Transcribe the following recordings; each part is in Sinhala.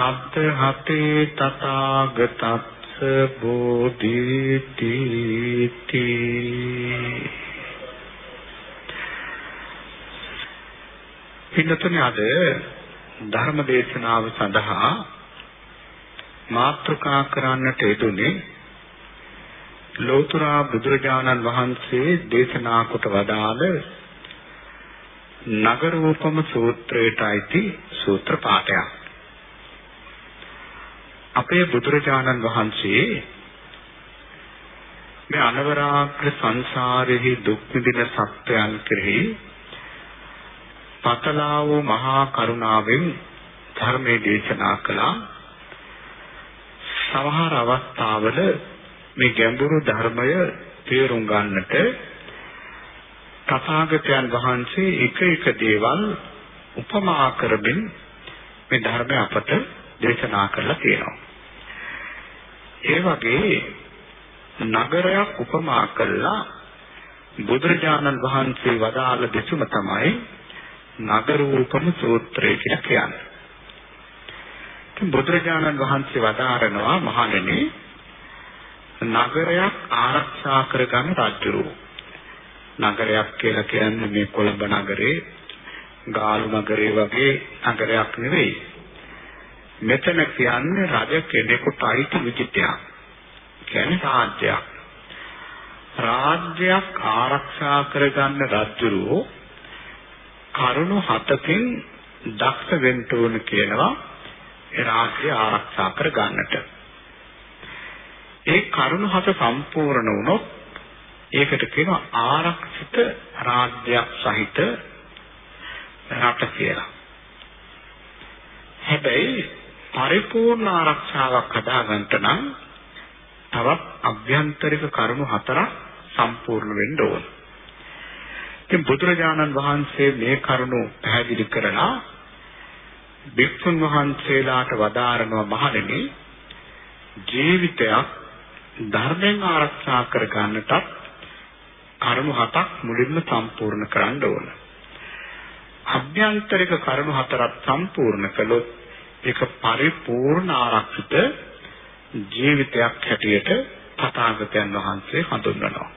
සත්‍යහතේ තථාගතස්ස බෝධිති පින්නතුනේ අද ධර්ම දේශනාව සඳහා මාතෘකා කරන්නට යෙදුනේ ලෝතර බුදුරජාණන් වහන්සේ දේශනා කොට වදාළ නගරූපම සූත්‍රයට අයිති සූත්‍ර පාඨයක්. අපේ බුදුරජාණන් වහන්සේ මේ අනවරාග්‍ර සංසාරෙහි දුක් විඳින සත්‍යයන් කෙරෙහි පතලා වූ මහා කරුණාවෙන් ධර්මයේ දේශනා කළා. සමහර අවස්ථාවල මේ ගැඹුරු ධර්මය තේරුම් ගන්නට තථාගතයන් වහන්සේ එක එක දේවල් උපමා කරමින් මේ ධර්මය අපට දේශනා කරලා තියෙනවා. ඒ වගේ නගරයක් උපමා කළා බුදුරජාණන් වහන්සේ වදාළ දෙසුම තමයි නගරූපම සූත්‍රය කියලා කියන්නේ. බුදුරජාණන් වහන්සේ වදාරනවා මහණෙනි නගරයක් ආරක්ෂා කරගන්න රජුරු. නගරයක් කියලා කියන්නේ මේ කොළඹ නගරේ, ගාලු නගරේ වගේ නගරයක් නෙවෙයි. මෙතන කියන්නේ රජ කෙනෙකුට අයිති විචිතයක්. කියන්නේ රාජ්‍යයක්. රාජ්‍යයක් ආරක්ෂා කරගන්න රජුරු කරුණු හතකින් දක්ෂ වෙන්න ඕන කියනවා ඒ රාජ්‍ය ආරක්ෂා කරගන්නට. ඒ කරුණු හත සම්පූර්ණ වුණොත් ඒකට කියනවා ආරක්ෂිත රාජ්‍යයක් සහිත රට කියලා. හැබැයි පරිපූර්ණ ආරක්ෂාවක් හදාගන්න නම් තවත් අභ්‍යන්තරික කරුණු හතරක් සම්පූර්ණ වෙන්න ඕන. ඉතින් බුදුරජාණන් වහන්සේ මේ කරුණු පැහැදිලි කරලා භික්ෂුන් වහන්සේලාට වදාරනවා මහණෙනි ජීවිතයක් ධර්මයෙන් ආරක්ෂා කර ගන්නටත් කරුණු හතක් මුලින්ම සම්පූර්ණ කරන්න ඕන. අභ්‍යන්තරික කරුණු හතරක් සම්පූර්ණ කළොත් ඒක පරිපූර්ණ ආරක්ෂිත ජීවිතයක් හැටියට තථාගතයන් වහන්සේ හඳුන්වනවා.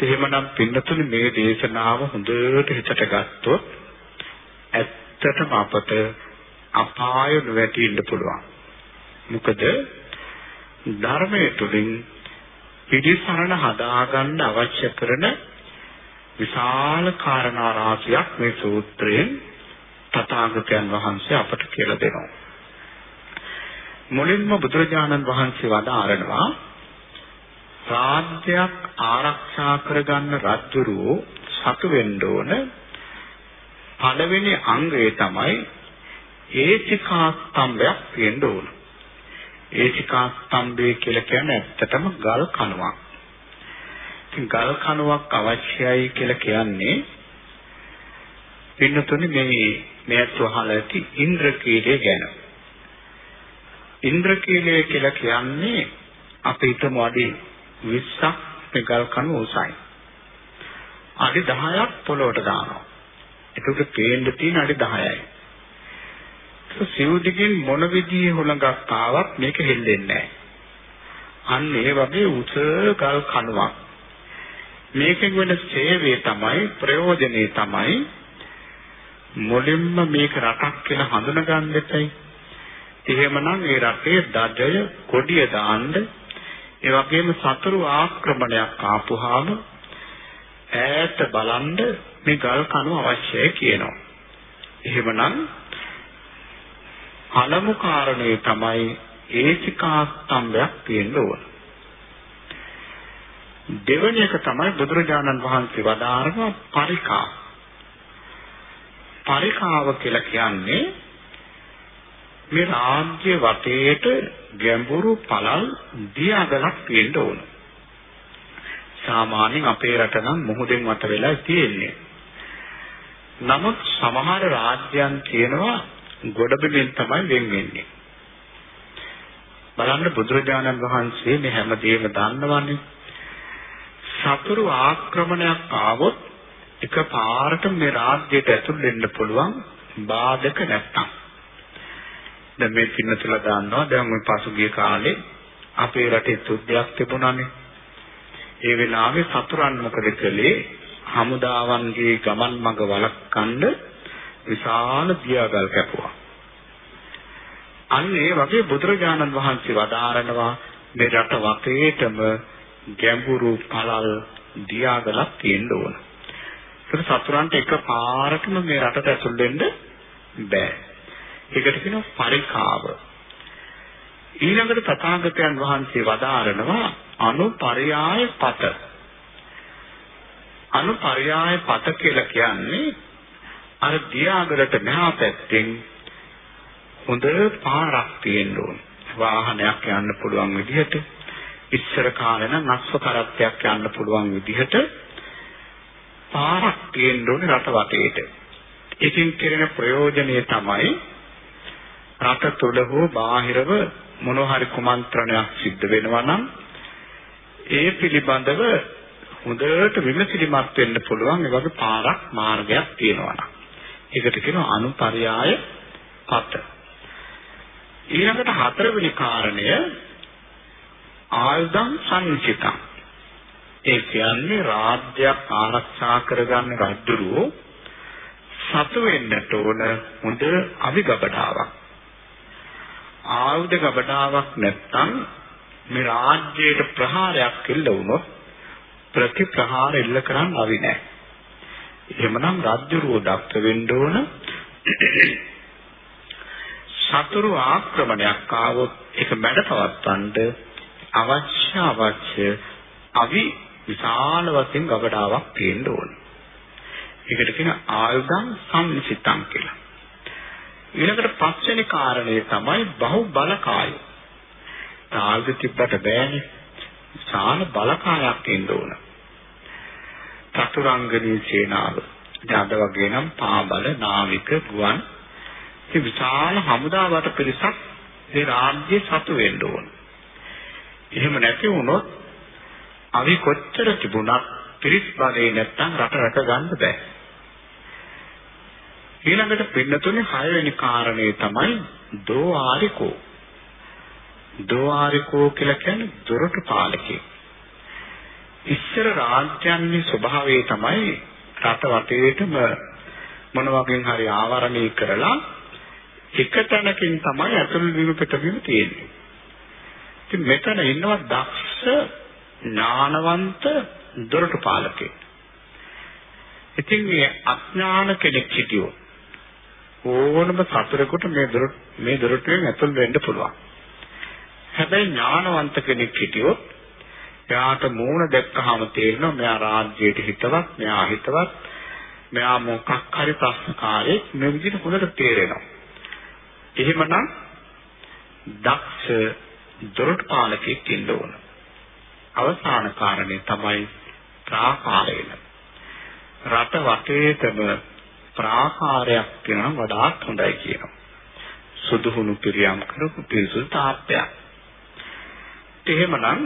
එහෙමනම් පින්නතුනි මේ දේශනාව හොඳට හිතට ගත්තොත් ඇත්තටම අපට අපාය නොවැටි ඉන්න පුළුවන්. මොකද ධර්මයේ තුලින් පිළිසරණ හදාගන්න අවශ්‍ය කරන විශාල කාරණා රාශියක් මේ සූත්‍රයෙන් තථාගතයන් වහන්සේ අපට කියලා දෙනවා. මුලින්ම බුදුරජාණන් වහන්සේ වදාරනවා රාජ්‍යයක් ආරක්ෂා කරගන්න රජුරෝ සතු වෙන්න ඕන පළවෙනි අංගය තමයි ඒචිකා ස්තම්භයක් තියෙන්න ඕන. ඒචිකා ස්තම්භය කියලා කියන්නේ ඇත්තටම ගල් කණුවක්. ඉතින් ගල් කණුවක් අවශ්‍යයි කියලා කියන්නේ පින්නතුනේ මේ මේත් වහලා ඇති ඉන්ද්‍රකීලය ගැන. ඉන්ද්‍රකීලය කියලා කියන්නේ අපි හිතමු අඩි 20ක් මේ ගල් කණුව උසයි. අඩි 10ක් පොළොවට දානවා. එතකොට පේන්න තියෙන අඩි 10යි. සිව් දිගෙන් මොන විදිහේ හුලඟක් ආවත් මේක හෙල්ලෙන්නේ නැහැ. අන්න ඒ වගේ උස ගල් කණුවක්. මේකෙන් වෙන සේවය තමයි ප්‍රයෝජනේ තමයි මුලින්ම මේක රටක් කියලා හඳුනගන්න දෙපයි. එහෙමනම් ඒ රටේ දඩය කොඩිය දාන්න ඒ වගේම සතුරු ආක්‍රමණයක් ආපුහාම ඈත බලන්ඩ මේ ගල් කණු අවශ්‍යයි කියනවා. එහෙමනම් පළමු කාරණය තමයි ඒචිකා ස්තම්භයක් තියෙන්න ඕන. දෙවෙනි එක තමයි බුදුරජාණන් වහන්සේ වදාारण පරිකා. පරිකාව කියලා කියන්නේ මේ රාජ්‍ය වටේට ගැඹුරු පළල් දියාගලක් තියෙන්න ඕන. සාමාන්‍යයෙන් අපේ රට නම් මුහුදෙන් වට වෙලා තියෙන්නේ. නමුත් සමහර රාජ්‍යයන් කියනවා ගොඩබිමෙන් තමයි වෙන් වෙන්නේ. බලන්න බුදුරජාණන් වහන්සේ මේ හැමදේම දන්නවනේ. සතුරු ආක්‍රමණයක් ආවොත් එකපාරට මේ රාජ්‍යයට ඇතුල් වෙන්න පුළුවන් බාධක නැත්තම්. දැන් මේ පින්නතුලා දන්නවා දැන් මේ පසුගිය කාලේ අපේ රටේ යුද්ධයක් තිබුණානේ. ඒ වෙලාවේ සතුරන් මොකද කළේ? හමුදාවන්ගේ ගමන් මඟ වළක්වන්න විශාල දියාගල් කැපුවා. අන්න ඒ වගේ බුදුරජාණන් වහන්සේ වදාරනවා මේ රට වටේටම ගැඹුරු පළල් දියාගලක් තියෙන්න ඕන. ඒක සතුරන්ට එකපාරටම මේ රටට ඇතුල් වෙන්න බෑ. ඒකට කියනවා පරිකාව. ඊළඟට තථාගතයන් වහන්සේ වදාරනවා අනුපරයාය පත. අනුපරයාය පත කියලා කියන්නේ අර දියාගලට මෙහා පැත්තෙන් හොඳ පාරක් තියෙන්න ඕන. වාහනයක් යන්න පුළුවන් විදිහට ඉස්සර කාලේ නම් අස්ව කරත්තයක් යන්න පුළුවන් විදිහට පාරක් තියෙන්න ඕනේ රට වටේට. ඉතින් කෙරෙන ප්‍රයෝජනය තමයි රට තුළ හෝ බාහිරව මොනවා හරි කුමන්ත්‍රණයක් සිද්ධ වෙනවා නම් ඒ පිළිබඳව හොඳට විමසිලිමත් වෙන්න පුළුවන් ඒ වගේ පාරක් මාර්ගයක් තියෙනවා නම්. ඒකට කියනවා අනුපරයාය පත. ඊළඟට හතරවෙනි කාරණය ආයුධං සංචිතං. ඒ කියන්නේ රාජ්‍යයක් ආරක්ෂා කරගන්න රජුරෝ සතු වෙන්නට ඕන හොඳ අවිගබඩාවක්. ආයුධ ගබඩාවක් නැත්නම් මේ රාජ්‍යයට ප්‍රහාරයක් එල්ල වුණොත් ප්‍රතිප්‍රහාර එල්ල කරන්න අවි නැහැ. එහෙමනම් රාජ්‍යරුව දක්ෂ වෙන්න ඕන සතුරු ආක්‍රමණයක් ආවොත් ඒක මැඩපවත්වන්න අවශ්‍ය අවශ්‍ය අවි විශාල වශයෙන් ගබඩාවක් තියෙන්න ඕන. ඒකට කියන ආයුධං සම්නිසිතං කියලා. ඊළඟට පස්වෙනි කාරණේ තමයි බහු බලකාය. තාල්ග තිබ්බට බෑනේ. සාන බලකායක් එන්න ඕන. චතුරංගනී සේනාව. අද වගේ නම් පාබල නාවික ගුවන් මේ විශාල හමුදාවට පිරිසක් ඒ රාජ්‍ය සතු වෙන්න ඕන. එහෙම නැති වුණොත් අවි කොච්චර තිබුණත් පිරිස් බලේ නැත්තම් රට රට ගන්න බෑ. ඊළඟට පින්නතුනේ හයවෙනි කාරණේ තමයි දෝආරිකෝ. දෝආරිකෝ කියලා කියන්නේ දොරටු පාලකයෙක්. ඉස්සර රාජ්‍යන්නේ ස්වභාවය තමයි රට වටේටම මොන වගේ හරි ආවරණය කරලා එක තැනකින් තමයි අතුරු වීම පිටවීම තියෙන්නේ. ඉතින් මෙතන ඉන්නවා දක්ෂ ඥානවන්ත දොරටු පාලකෙක්. ඉතින් මේ අඥාන කෙනෙක් හිටියෝ ඕනම සතරෙකුට මේ දොර මේ දොරටුවෙන් ඇතුල් වෙන්න පුළුවන්. හැබැයි ඥානවන්ත කෙනෙක් හිටියොත් එයාට මූණ දැක්කහම තේරෙනවා මෙයා රාජ්‍යයට හිතවත්, මෙයා හිතවත්, මෙයා මොකක් හරි ප්‍රශ්නකාරයෙක් මේ විදිහට හොඳට තේරෙනවා. එහෙමනම් දක්ෂ දොරටු පාලකෙක් ඉන්න ඕන. අවසාන කාරණේ තමයි ප්‍රාකාරයන. රට වටේටම ප්‍රාකාරයක් තියෙනවා වඩාත් හොඳයි කියනවා. සුදුහුණු පිරියම් කරපු පිරිසුදු තාප්පයක්. එහෙමනම්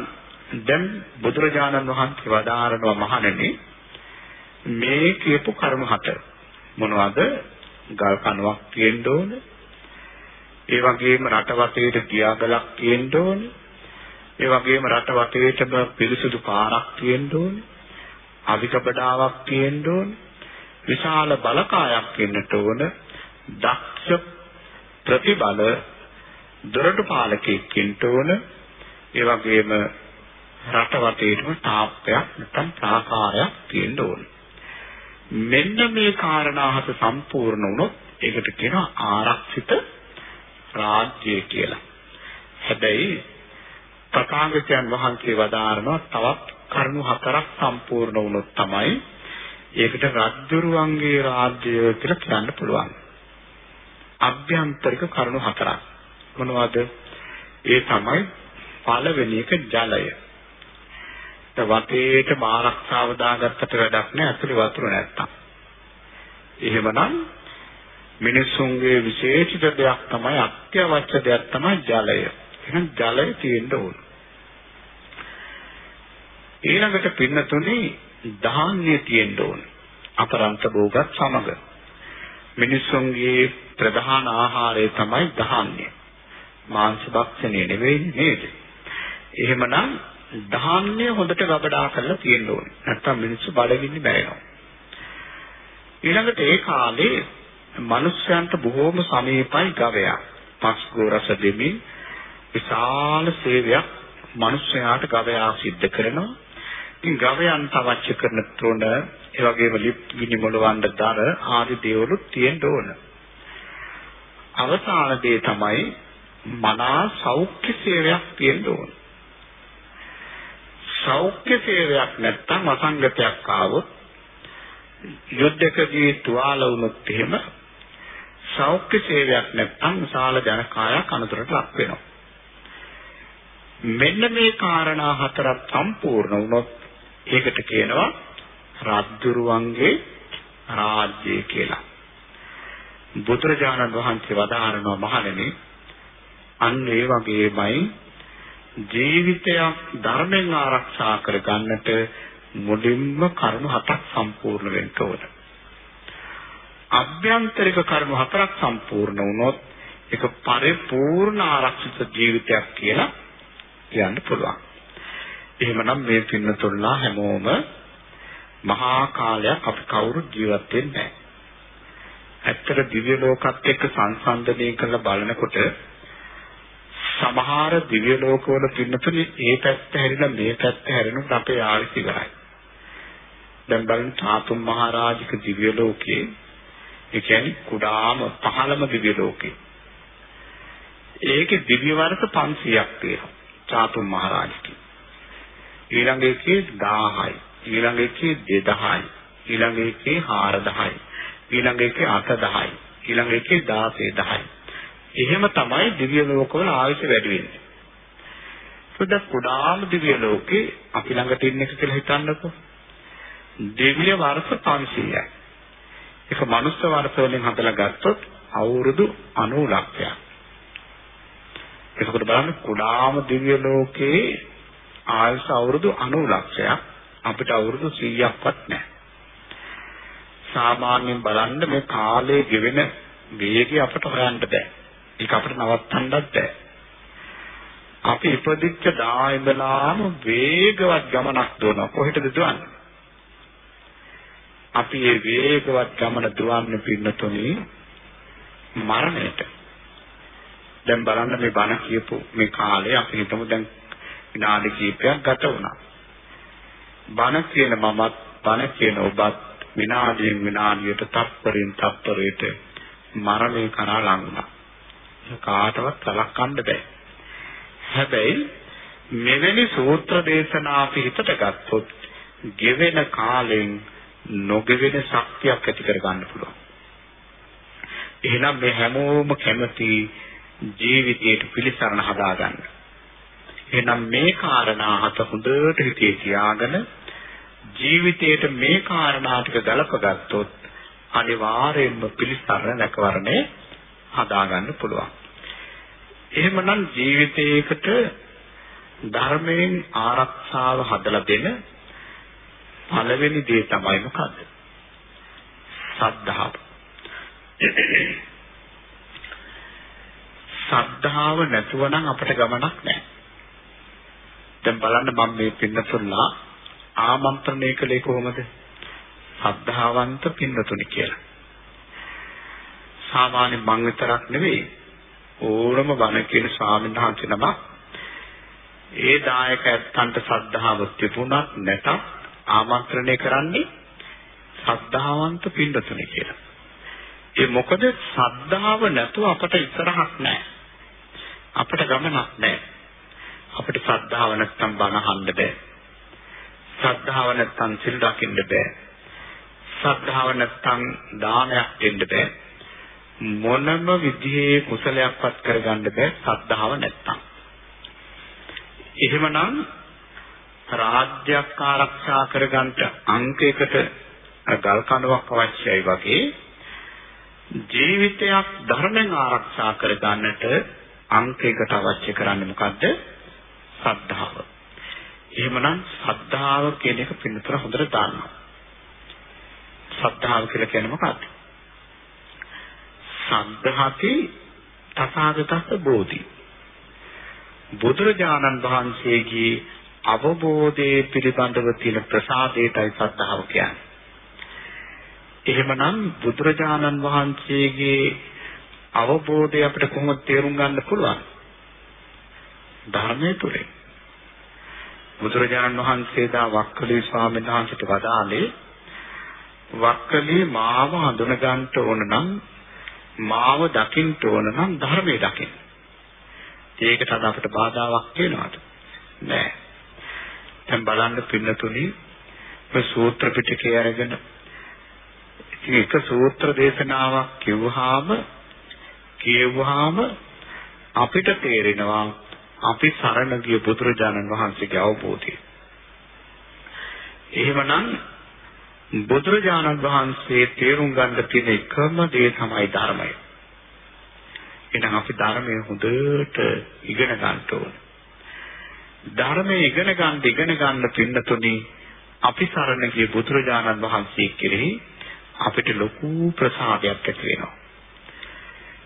දැන් බුදුරජාණන් වහන්සේ වදාරනවා මහණෙනි මේ කියපු කර්ම හතර මොනවද? ගල් කණුවක් තියෙන්න ඕන. ඒ වගේම රට වටේට ගියාගලක් තියෙන්න ඕන. ඒ වගේම රට වටේටම පිරිසුදු පාරක් තියෙන්න ඕන. අධිකපඩාවක් තියෙන්න ඕන. විශාල බලකායක් ඉන්නට ඕන දක්ෂ ප්‍රතිබල දොරටු පාලකෙක් ඉන්න ඕන ඒ වගේම රට වටේටම තාප්පයක් නැත්නම් ප්‍රාකාරයක් තියෙන්න ඕන මෙන්න මේ කාරණා හත සම්පූර්ණ වුණොත් ඒකට කියනවා ආරක්ෂිත රාජ්‍යය කියලා හැබැයි තථාගතයන් වහන්සේ වදාරනවා තවත් කරුණු හතරක් සම්පූර්ණ වුණොත් තමයි ඒකට රජ්ජුරුවන්ගේ රාජ්‍යය කියලා කියන්න පුළුවන්. අභ්‍යන්තරික කරුණු හතරක්. මොනවද? ඒ තමයි පළවෙනි එක ජලය. වටේට ආරක්ෂාව දාගත්තට වැඩක් නෑ ඇතුලේ වතුර නැත්තම්. එහෙමනම් මිනිසුන්ගේ විශේෂිත දෙයක් තමයි අත්‍යවශ්‍ය දෙයක් තමයි ජලය. එහෙනම් ජලය තියෙන්න ඕන. ඊළඟට පින්නතුනේ ධාන්‍ය තියෙන්න ඕන. අපරන්ත භෝගත් සමග. මිනිසුන්ගේ ප්‍රධාන ආහාරය තමයි ධාන්‍ය. මාංශ භක්ෂණය නෙවෙයි නේද? එහෙමනම් ධාන්‍ය හොඳට ගබඩා කරලා තියෙන්න ඕනේ. නැත්තම් මිනිස්සු බඩගින්න බැරෙනවා. ඊළඟට ඒ කාලේ මිනිස්යන්ට බොහෝම සමීපයි ගවයා. පස්ගෝ රස දෙමින් විශාල සේවයක් මිනිස්යාට ගවයා සිද්ධ කරනවා. ඉතින් ගවයන්ට අවශ්‍ය කරන තොණ, ඒ වගේම ලිප් ගිනි මොලවන්න දර ආදී දේවලු තියෙන්න ඕන. අවසාන දේ තමයි මනා සෞඛ්‍ය සේවයක් තියෙන්න ඕන. සෞඛ්‍ය සේවයක් නැත්නම් අසංගතයක් ආවොත් යුද්ධකදී තුවාල වුණොත් එහෙම සෞඛ්‍ය සේවයක් නැත්නම් විශාල ජනකායක් අනතුරට ලක් වෙනවා. මෙන්න මේ කාරණා හතරක් සම්පූර්ණ වුණොත් ඒකට කියනවා රාජ්‍යරුවන්ගේ රාජ්‍යය කියලා. බුදුරජාණන් වහන්සේ වදාारणව මහණෙනි අන්න ඒ වගේමයි ජීවිතයක් ධර්මයෙන් ආරක්ෂා කර ගන්නට මුලින්ම කරුණු හතක් සම්පූර්ණ වෙන්න ඕන. අභ්‍යන්තරික කරුණු හතරක් සම්පූර්ණ වුණොත් ඒක පරිපූර්ණ ආරක්ෂිත ජීවිතයක් කියලා කියන්න පුළුවන්. එහෙමනම් මේ පින්නතුල්ලා හැමෝම මහා කාලයක් අපි කවුරු ජීවත් වෙන්නේ නැහැ. ඇත්තට දිව්‍ය ලෝකත් එක්ක සංසන්දනය කරලා බලනකොට සමහර දිව්‍ය ලෝකවල පින්නතුනේ ඒ පැත්ත හැරිලා මේ පැත්ත හැරෙනකොට අපේ ආයුෂ ඉවරයි. දැන් බලන්න තාතුම් මහරජික දිව්‍ය ලෝකයේ ඒ කියන්නේ කුඩාම පහළම දිව්‍ය ලෝකේ. ඒකේ දිව්‍ය වර්ෂ 500ක් තියෙනවා. තාතුම් මහරජිකේ. ඊළඟ එකේ 1000යි. ඊළඟ එකේ 2000යි. ඊළඟ එකේ 4000යි. ඊළඟ එකේ 8000යි. ඊළඟ එකේ 16000යි. එහෙම තමයි දිව්‍ය ලෝකවල ආයුෂ වැඩි වෙන්නේ. සුද කුඩාම දිව්‍ය ලෝකේ අපි ළඟට ඉන්න එක කියලා හිතන්නකෝ. දිව්‍ය වර්ෂ 500යි. ඒක මනුස්ස වර්ෂ වලින් හදලා ගත්තොත් අවුරුදු 90 ලක්ෂයක්. එතකොට බලන්න කුඩාම දිව්‍ය ලෝකේ ආයුෂ අවුරුදු 90 ලක්ෂයක් අපිට අවුරුදු 100ක්වත් නැහැ. සාමාන්‍යයෙන් බලන්න මේ කාලේ ගෙවෙන වේගය අපට හොයන්න බෑ. ඒක අපිට නවත්තන්නත් බෑ. අපි ඉපදිච්ච දා ඉඳලාම වේගවත් ගමනක් දුවනවා. කොහෙටද දුවන්නේ? අපි මේ වේගවත් ගමන දුවන්න පින්නතුනේ මරණයට. දැන් බලන්න මේ බණ කියපු මේ කාලේ අපි හිතමු දැන් විනාඩි කිහිපයක් ගත වුණා. බණ කියන මමත් බණ කියන ඔබත් විනාඩියෙන් විනාඩියට තප්පරෙන් තප්පරයට මරණය කරා ලං වුණා. කාටවත් සලකන්න බෑ. හැබැයි මෙවැනි සූත්‍ර දේශනා අපි හිතට ගත්තොත් ගෙවෙන කාලෙන් නොගෙවෙන ශක්තියක් ඇති කර ගන්න පුළුවන්. එහෙනම් මේ හැමෝම කැමති ජීවිතයට පිළිසරණ හදාගන්න. එහෙනම් මේ කාරණා හත හොඳට හිතේ තියාගෙන ජීවිතයට මේ කාරණා ටික ගලපගත්තොත් අනිවාර්යයෙන්ම පිළිසරණ නැකවරණේ හදාගන්න පුළුවන්. එහෙමනම් ජීවිතයකට ධර්මයෙන් ආරක්ෂාව හදලා දෙන පළවෙනි දේ තමයි මොකද්ද? සද්ධාව. සද්ධාව නැතුව නම් අපට ගමනක් නැහැ. දැන් බලන්න මම මේ පින්නතුල්ලා ආමන්ත්‍රණය කළේ කොහොමද? සද්ධාවන්ත පින්නතුනි කියලා. සාමාන්‍ය මං විතරක් නෙවෙයි ඕනම බණ කියන ස්වාමීන් වහන්සේ නමක් ඒ දායක ඇත්තන්ට සද්ධාව තිබුණත් නැතත් ආමන්ත්‍රණය කරන්නේ සද්ධාවන්ත පින්වතුනි කියලා. ඒ මොකද සද්ධාව නැතුව අපට ඉස්සරහක් නැහැ. අපට ගමනක් නැහැ. අපිට සද්ධාව නැත්නම් බණ අහන්න බෑ. සද්ධාව නැත්නම් සිල් රකින්න බෑ. ශ්‍රද්ධාව නැත්තම් දානයක් දෙන්න බෑ. මොනම විදිහේ කුසලයක්වත් කරගන්න බෑ ශ්‍රද්ධාව නැත්තම්. එහෙමනම් රාජ්‍යයක් ආරක්ෂා කරගන්න අංකයකට ගල් කණුවක් අවශ්‍යයි වගේ ජීවිතයක් ධර්මයෙන් ආරක්ෂා කරගන්නට අංකයකට අවශ්‍ය කරන්නේ මොකද්ද? සද්ධාව. එහෙමනම් සද්ධාව කියන එක පින්නතර හොඳට දාන්නවා. සද්ධාව කියලා කියන්නේ මොකක්ද? සද්ධාති තථාගතස්ස බෝධි. බුදුරජාණන් වහන්සේගේ අවබෝධයේ පිළිබඳව තියෙන ප්‍රසාදයටයි සද්ධාව කියන්නේ. එහෙමනම් බුදුරජාණන් වහන්සේගේ අවබෝධය අපිට කොහොමද තේරුම් ගන්න පුළුවන්? ධර්මයේ තුලින්. බුදුරජාණන් වහන්සේ දා වක්කලී ස්වාමීන් වහන්සේට වදාළේ වක්කලී මාව හඳුන ගන්න ඕන නම් මාව දකින්න ඕන නම් ධර්මයේ දකින්න. ඒකට අද අපිට බාධාවක් වෙනවද? නෑ. දැන් බලන්න පින්නතුනි මේ සූත්‍ර පිටකේ අරගෙන එක සූත්‍ර දේශනාවක් කිව්වහම කියවුවාම අපිට තේරෙනවා අපි සරණ ගිය බුදුරජාණන් වහන්සේගේ අවබෝධය. එහෙමනම් බුදුරජාණන් වහන්සේ තේරුම් ගන්න තියෙන එකම දේ තමයි ධර්මය. එහෙනම් අපි ධර්මය හොඳට ඉගෙන ගන්න ඕනේ. ධර්මයේ ඉගෙන ගන්න ඉගෙන ගන්න පින්නතුනි අපි සරණ ගිය බුදුරජාණන් වහන්සේ කෙරෙහි අපිට ලොකු ප්‍රසාදයක් ඇති වෙනවා.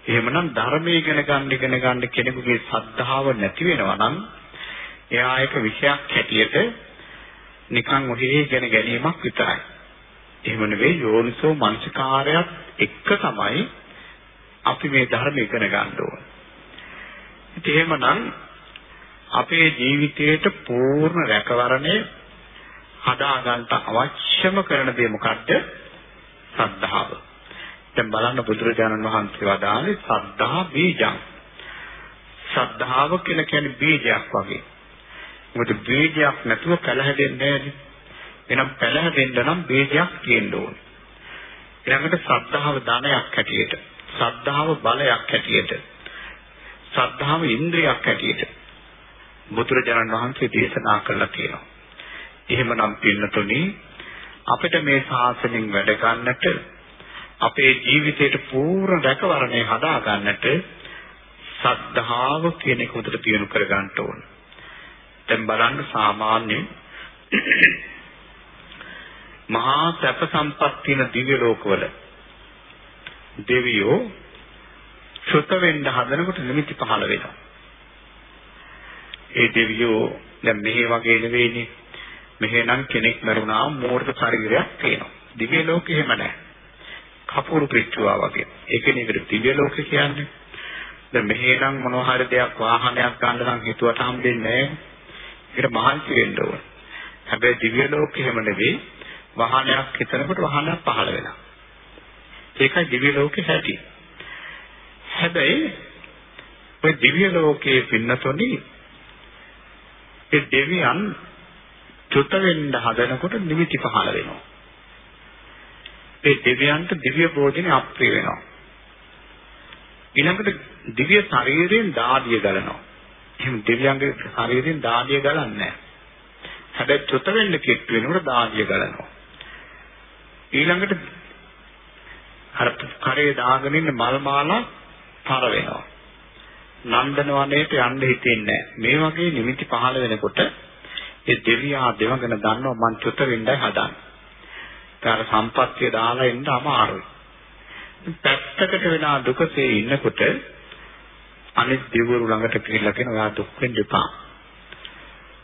එහෙමනම් ධර්මයේ ඉගෙන ගන්න ඉගෙන ගන්න කෙනෙකුගේ ශ්‍රද්ධාව නැති වෙනවා නම් එයා එක විෂයක් හැටියට නිකන් ඔහේ ඉගෙන ගැනීමක් විතරයි. එහෙම නෙවෙයි යෝනිසෝ මනසිකාරයත් එක්ක තමයි අපි මේ ධර්ම ඉගෙන ගන්න ඕන. ඉතින් එහෙමනම් අපේ ජීවිතයට පූර්ණ රැකවරණය හදා ගන්නට අවශ්‍යම කරන දේ මොකක්ද? ශ්‍රද්ධාව. දැන් බලන්න බුදුරජාණන් වහන්සේ වදාළේ සද්ධා බීජං. ශ්‍රද්ධාව කියලා කියන්නේ බීජයක් වගේ. මොකද බීජයක් නැතුව පැලහැදෙන්නේ නැහැ. එහෙනම් පැලහැදෙන්න නම් බීජයක් තියෙන්න ඕනේ. ඊළඟට ශ්‍රද්ධාව ධනයක් හැටියට, ශ්‍රද්ධාව බලයක් හැටියට, ශ්‍රද්ධාව ඉන්ද්‍රියක් හැටියට බුදුරජාණන් වහන්සේ දේශනා කළා කියනවා. එහෙමනම් පින්නතුනි අපිට මේ ශාසනයෙන් වැඩ ගන්නට අපේ ජීවිතයට පූර්ණ රැකවරණය හදා ගන්නට සද්ධාව කියන එක උදට තියුණු කර ගන්න ඕන. දැන් බලන්න සාමාන්‍ය මහා සැප සම්පත් තියෙන දිව්‍ය ලෝකවල දෙවියෝ සුත වෙන්න හදනකොට නිමිති පහළ වෙනවා. ඒ දෙවියෝ දැන් මෙහි වගේ නෙවෙයිනේ. මෙහෙනම් කෙනෙක් මරුණා මෝර්ධ ශරීරයක් තියෙනවා. දිව්‍ය ලෝකෙ එහෙම නැහැ. කපුරු පිටුවා වගේ. ඒකනේ ඒකට දිව්‍ය ලෝක කියන්නේ. දැන් මෙහෙනම් මොනවා හරි දෙයක් වාහනයක් ගන්න නම් හිතුවට හම්බෙන්නේ නැහැ. ඒකට මහන්සි වෙන්න ඕන. හැබැයි දිව්‍ය ලෝකෙ එහෙම නෙවෙයි. වාහනයක් හිතනකොට වාහනයක් පහළ වෙනවා. ඒකයි දිව්‍ය ලෝකේ හැටි. හැබැයි ඔය දිව්‍ය ලෝකයේ පින්නතොනි ඒ දෙවියන් චුත වෙන්න හදනකොට නිමිති පහළ වෙනවා. ඒ දෙවියන්ට දිව්‍ය භෝජනේ අප්‍රිය වෙනවා. ඊළඟට දිව්‍ය ශරීරයෙන් දාඩිය ගලනවා. එහෙනම් දෙවියන්ගේ ශරීරයෙන් දාඩිය ගලන්නේ නැහැ. හැබැයි චුත වෙන්න කිට්ටු වෙනකොට දාඩිය ගලනවා. ඊළඟට අර කරේ දාගෙන ඉන්න මල් මාලා පර වෙනවා. නන්දන වනයේට යන්න හිතෙන්නේ නැහැ. මේ වගේ නිමිති පහළ වෙනකොට ඒ දෙවියා දෙවඟන දන්නවා මං චුත වෙන්නයි හදන්නේ. අර සම්පත්තිය දාලා එන්න අමාරුයි. පැත්තකට වෙනා දුකසේ ඉන්නකොට අනිත් දිවුරු ළඟට ගිහිල්ලා කියන ඔයා දුක් වෙන්න එපා.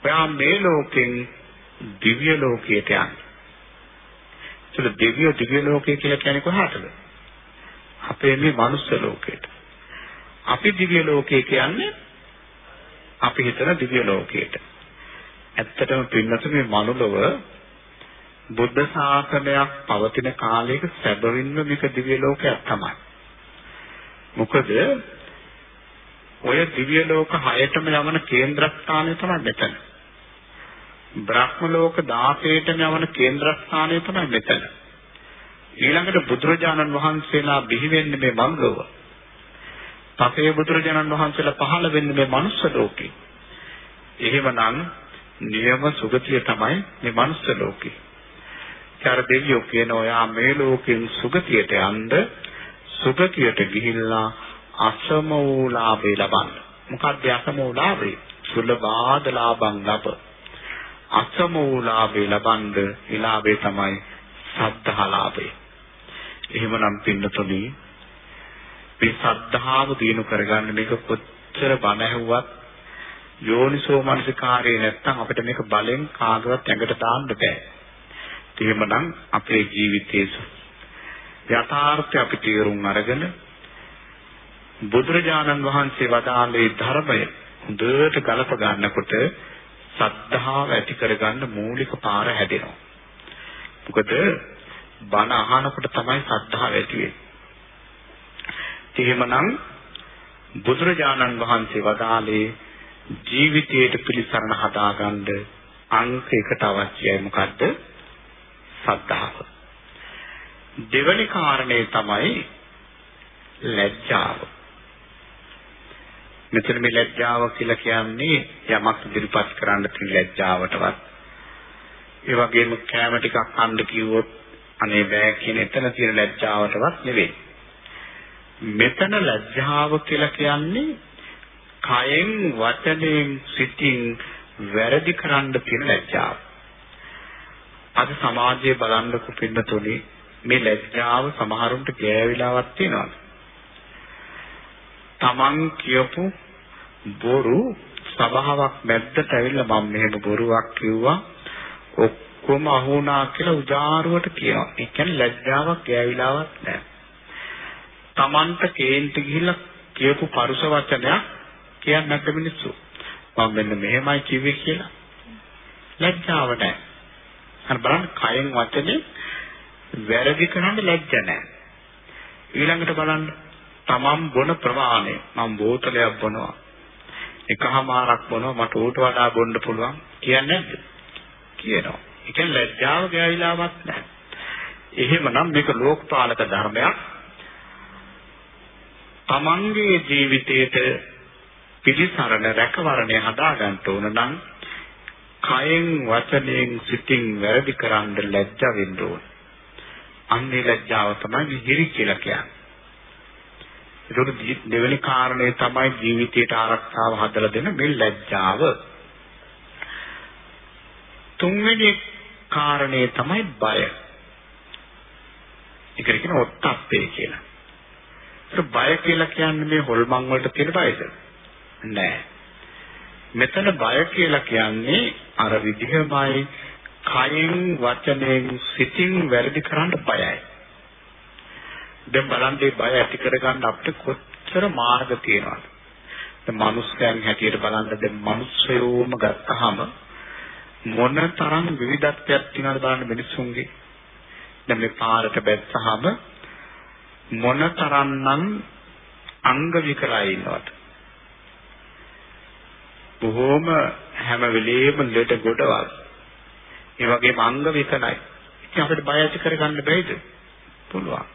ඔයා මේ ලෝකෙන් දිව්‍ය ලෝකයට යන්න. ඒක දිව්‍ය දිව්‍ය ලෝකය කියලා කියන්නේ කොහාටද? අපේ මේ මනුස්ස ලෝකයට. අපි දිව්‍ය ලෝකය කියන්නේ අපි හිතන දිව්‍ය ලෝකයට. ඇත්තටම පින්නත මේ මනුලව බුද්ධ ශාසනයක් පවතින කාලයක සැබවින්ම මේක දිව්‍ය ලෝකයක් තමයි. මොකද ඔය දිව්‍ය ලෝක හයටම යවන කේන්ද්‍රස්ථානය තමයි මෙතන. බ්‍රහ්ම ලෝක 16ටම යවන කේන්ද්‍රස්ථානය තමයි මෙතන. ඊළඟට බුදුරජාණන් වහන්සේලා බිහි වෙන්නේ මේ මංගව. පසේ බුදුරජාණන් වහන්සේලා පහළ වෙන්නේ මේ මනුස්ස ලෝකේ. එහෙමනම් නියම සුගතිය තමයි මේ මනුස්ස ලෝකේ. චාර දෙවියෝ කියන ඔයා මේ ලෝකෙන් සුගතියට යන්න සුගතියට ගිහිල්ලා අසම වූ ලාභේ ලබන්න. මොකක්ද අසම වූ ලාභේ? සුලභාද ලාභං ලබ. අසම වූ ලාභේ ලබන්න ඊලාභේ තමයි සද්ධා ලාභේ. එහෙමනම් පින්නතුනි මේ සද්ධාව දිනු කරගන්න මේක කොච්චර බණ ඇහුවත් යෝනිසෝ මනසිකාරේ නැත්තම් අපිට මේක බලෙන් කාගවත් ඇඟට දාන්න බෑ. එහෙමනම් අපේ ජීවිතයේ යථාර්ථය අපි තේරුම් අරගෙන බුදුරජාණන් වහන්සේ වදාළේ ධර්මය හොඳට ගලප ගන්නකොට සද්ධාව ඇති කරගන්න මූලික පාර හැදෙනවා. මොකද බණ අහනකොට තමයි සද්ධාව ඇති වෙන්නේ. එහෙමනම් බුදුරජාණන් වහන්සේ වදාළේ ජීවිතයට පිළිසරණ හදාගන්න අංක එකට අවශ්‍යයි මොකද්ද? සද්ධාව. දෙවැනි කාරණේ තමයි ලැජ්ජාව. මෙතන මේ ලැජ්ජාව කියලා කියන්නේ යමක් ඉදිරිපත් කරන්න තියෙන ලැජ්ජාවටවත් ඒ වගේම කැම ටිකක් අන්න කිව්වොත් අනේ බෑ කියන එතන තියෙන ලැජ්ජාවටවත් නෙවෙයි. මෙතන ලැජ්ජාව කියලා කියන්නේ කයෙන් වචනයෙන් සිතින් වැරදි කරන්න තියෙන ලැජ්ජාව. අද සමාජයේ බලන්නකො පින්නතොලි මේ ලැජ්ජාව සමහරුන්ට ගෑවිලාවක් තියෙනවා. Taman කියපු බොරු සබාවක් මැද්දට ඇවිල්ලා මම මෙහෙම බොරුවක් කිව්වා ඔක්කොම අහුණා කියලා උජාරුවට කියනවා. ඒ කියන්නේ ලැජ්ජාවක් ගෑවිලාවක් නැහැ. Tamanට කේන්ති ගිහිල්ලා කියපු පරුෂ වචනයක් කියන්නේ නැද්ද මිනිස්සු? මම මෙන්න මෙහෙමයි කිව්වේ කියලා. ලැජ්ජාව නැහැ. අර බලන්න කයෙන් වචනේ වැරදි කරන්න ලැජ්ජ නැහැ. ඊළඟට බලන්න තමන් බොන ප්‍රමාණය මම බෝතලයක් බොනවා. එකහමාරක් බොනවා මට ඌට වඩා බොන්න පුළුවන් කියන්නේ නැද්ද? කියනවා. ඒ කියන්නේ ලැජ්ජාව ගෑවිලාවක් නැහැ. එහෙමනම් මේක ලෝකපාලක ධර්මයක්. තමන්ගේ ජීවිතේට පිළිසරණ රැකවරණය හදාගන්න ඕන නම් කයෙන් වචනයෙන් සිතින් වැරදි කරන්න ලැජ්ජ වෙන්න ඕන. අන්නේ ලැජ්ජාව තමයි හිරි කියලා කියන්නේ. ඒකට දෙවෙනි කාරණේ තමයි ජීවිතයට ආරක්ෂාව හදලා දෙන මේ ලැජ්ජාව. තුන්වෙනි කාරණේ තමයි බය. ඒකට කියන ඔත්තප්පේ කියලා. ඒක බය කියලා කියන්නේ මේ හොල්මන් වලට තියෙන බයද? නෑ. මෙතන බය කියලා කියන්නේ අර විදිහමයි කයෙන් වචනයෙන් සිතින් වැරදි කරන්න බයයි. දැන් බලන්න මේ බය ඇති කරගන්න අපිට කොච්චර මාර්ග තියෙනවද? දැන් මිනිස්යන් හැටියට බලන්න දැන් මිනිස්සයෝම ගත්තාම මොන තරම් විවිධත්වයක් තියෙනවද බලන්න මිනිස්සුන්ගේ. දැන් මේ පාරට බැස්සහම මොන තරම්නම් අංග විකලයි ඉන්නවද? බොහෝම හැම වෙලේම ලෙඩ ගොඩවල්. ඒ වගේම අංග විකලයි. ඉතින් අපිට බය ඇති කරගන්න බැයිද? පුළුවන්.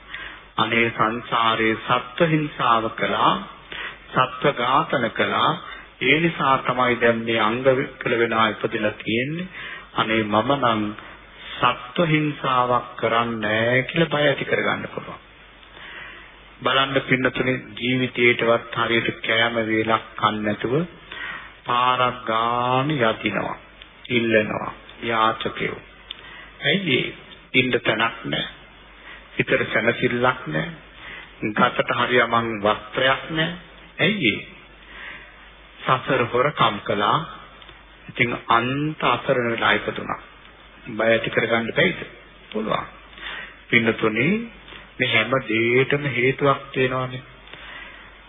අනේ සංසාරේ සත්ව හිංසාව කළා, සත්ව ඝාතන කළා. ඒ නිසා තමයි දැන් මේ අංග විකල වෙනා ඉපදලා තියෙන්නේ. අනේ මම නම් සත්ව හිංසාවක් කරන්නේ කියලා බය ඇති කරගන්න පුළුවන්. බලන්න පින්නතුනේ ජීවිතේටවත් හරියට කෑම වේලක් කන්න නැතුව පාරක් ගාන යතිනවා ඉල්ලනවා යාචකයෝ. ඇයි ඉන්න තැනක් නැහැ හිතට සැනසෙල්ලක් නැහැ ගතට හරියමං වස්ත්‍රයක් නැහැ ඇයි සසර හොරකම් කළා. ඉතින් අන්ත අසරණ වෙලා ඉපදුනා බය ඇති කරගන්න බැයිද? පුළුවන්. පින්නතුනේ මේ හැම දෙයකම හේතුවක් තියෙනවානේ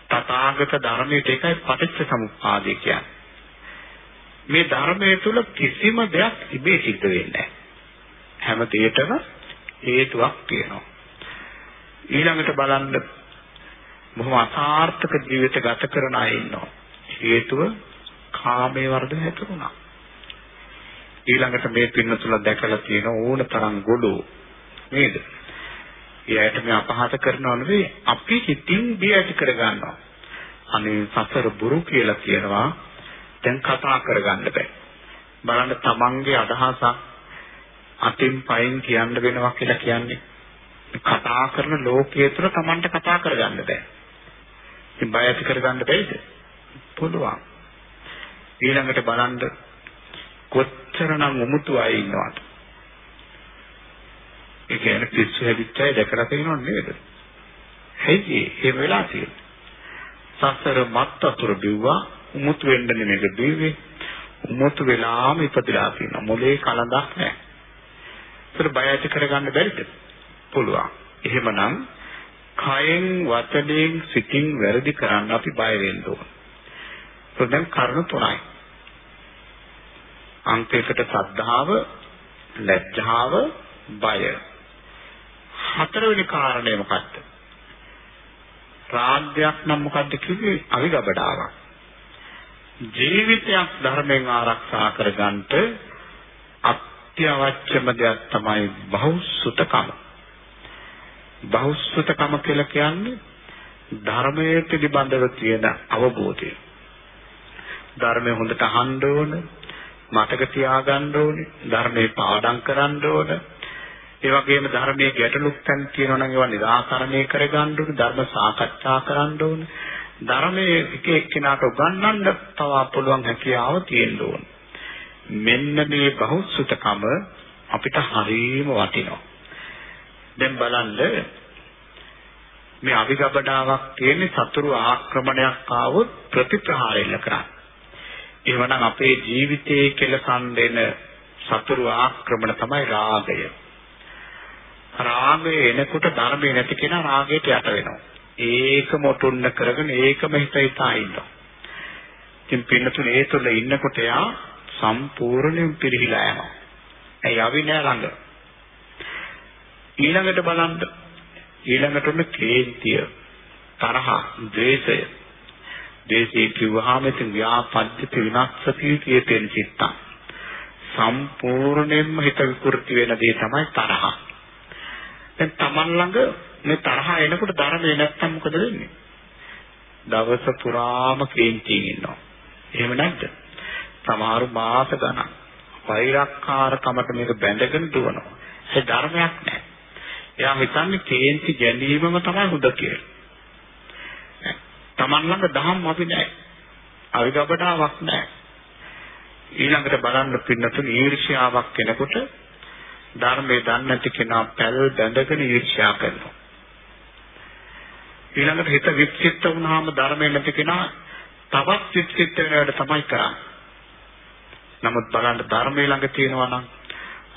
තථාගත ධර්මයට ඒකයි පටිච්ච සමුප්පාදය කියන්නේ. මේ ධර්මයේ තුල කිසිම දෙයක් ඉබේ සිද්ධ වෙන්නේ හැම දෙයකම හේතුවක් තියෙනවා. ඊළඟට බලන්න බොහොම අසාර්ථක ජීවිත ගත කරන අය ඉන්නවා. හේතුව කාමයේ වර්ධනය හැතුණා. ඊළඟට මේ පින්න තුල දැකලා තියෙන ඕන තරම් ගොළු නේද? එයාට මේ අපහාස කරනව නෙවෙයි අපි හිතින් බිය ඇති කර ගන්නවා. අනේ සසර බුරු කියලා කියනවා දැන් කතා කරගන්න බෑ. බලන්න තමන්ගේ අදහසක් අතින් පයින් කියන්න වෙනවා කියලා කියන්නේ. කතා කරන ලෝකයේ තුල තමන්ට කතා කරගන්න බෑ. ඉතින් බය ඇති කරගන්න බැයිද? පුළුවන්. ඊළඟට බලන්න කොච්චරනම් උමුතු අය ඉන්නවද? ඒ කියන්නේ පිස්සු හැදිච්ච අය දැකලා තියෙනව නේද? හේයි ඒ වෙලා තියෙන්නේ. සසර මත් අතුරු බිව්වා උමුතු වෙන්න නෙමෙයි බිව්වේ. උමුතු වෙලාම ඉපදලා තියෙනවා. මොලේ කලඳක් නැහැ. ඒතර බය ඇති කරගන්න බැරිද? පුළුවන්. එහෙමනම් කයෙන් වචනයෙන් සිතින් වැරදි කරන්න අපි බය වෙන්න ඕන. ඒක දැන් කරුණු තුනයි. අංකයකට සද්ධාව, ලැජ්ජාව, බය. හතරවෙනි කාරණය මොකක්ද? රාග්‍යයක් නම් මොකද්ද කිව්වේ? අවිගබඩාවක්. ජීවිතයක් ධර්මයෙන් ආරක්ෂා කරගන්නට අත්‍යවශ්‍යම දෙයක් තමයි බහුසුතකම. බහුසුතකම කියලා කියන්නේ ධර්මයේ පිළිබඳව තියෙන අවබෝධය. ධර්මය හොඳට අහන්න ඕන, මතක තියාගන්න ඕනේ, ධර්මයේ පාඩම් කරන්න ඕන. ඒ වගේම ධර්මයේ ගැටලුක් තැන් තියෙනවා නම් ඒවා निराකරණය කරගන්න ඕනේ, ධර්ම සාකච්ඡා කරන්න ඕනේ. ධර්මයේ එක එක්කිනාට උගන්වන්න තව පුළුවන් හැකියාව තියෙන්න ඕනේ. මෙන්න මේ බහුසුතකම අපිට හරීම වටිනවා. දැන් බලන්න මේ අවිගබඩාවක් තියෙන සතුරු ආක්‍රමණයක් ආවොත් ප්‍රතිප්‍රහාරය කරන්න. එහෙමනම් අපේ ජීවිතයේ කෙලසන් දෙන සතුරු ආක්‍රමණ තමයි රාගය. රාගය එනකොට ධර්මයේ නැති කෙනා රාගයට යට වෙනවා. ඒකම ඔටුන්න කරගෙන ඒකම හිත හිතා ඉන්නවා. ඉතින් පින්නතුනේ ඒ තුළ ඉන්නකොට යා සම්පූර්ණයෙන් පිරිහිලා යනවා. ඇයි අවිනය ළඟ. ඊළඟට බලන්න ඊළඟට උන කේන්තිය තරහ ද්වේෂය දේශේ කිව්වහම ඉතින් ව්‍යාපද්‍යති විනාශති කියතෙන් චිත්තං සම්පූර්ණයෙන්ම හිත විකෘති වෙන දේ තමයි තරහ. දැන් Taman ළඟ මේ තරහ එනකොට ධර්මයේ නැත්තම් මොකද වෙන්නේ? දවස පුරාම කේන්තියෙන් ඉන්නවා. එහෙම නැද්ද? සමහරු මාස ගණන් වෛරක්කාරකමට මේක බැඳගෙන දුවනවා. ඒ ධර්මයක් නැහැ. එයා හිතන්නේ කේන්ති ගැනීමම තමයි හොඳ කියලා. Taman ළඟ දහම් අපි නැහැ. අවිගබඩාවක් නැහැ. ඊළඟට බලන්න පින්නතුන් ඊර්ෂ්‍යාවක් කෙනෙකුට ධර්මයේ දන්නේ නැති කෙනා පැල් බැඳගෙන ඊර්ෂ්‍යා කරනවා. ඊළඟට හිත වික්ෂිප්ත වුණාම ධර්මයේ නැති කෙනා තවත් වික්ෂිප්ත වෙනවට තමයි කරන්නේ. නමුත් බලන්න ධර්මයේ ළඟ තියෙනවා නම්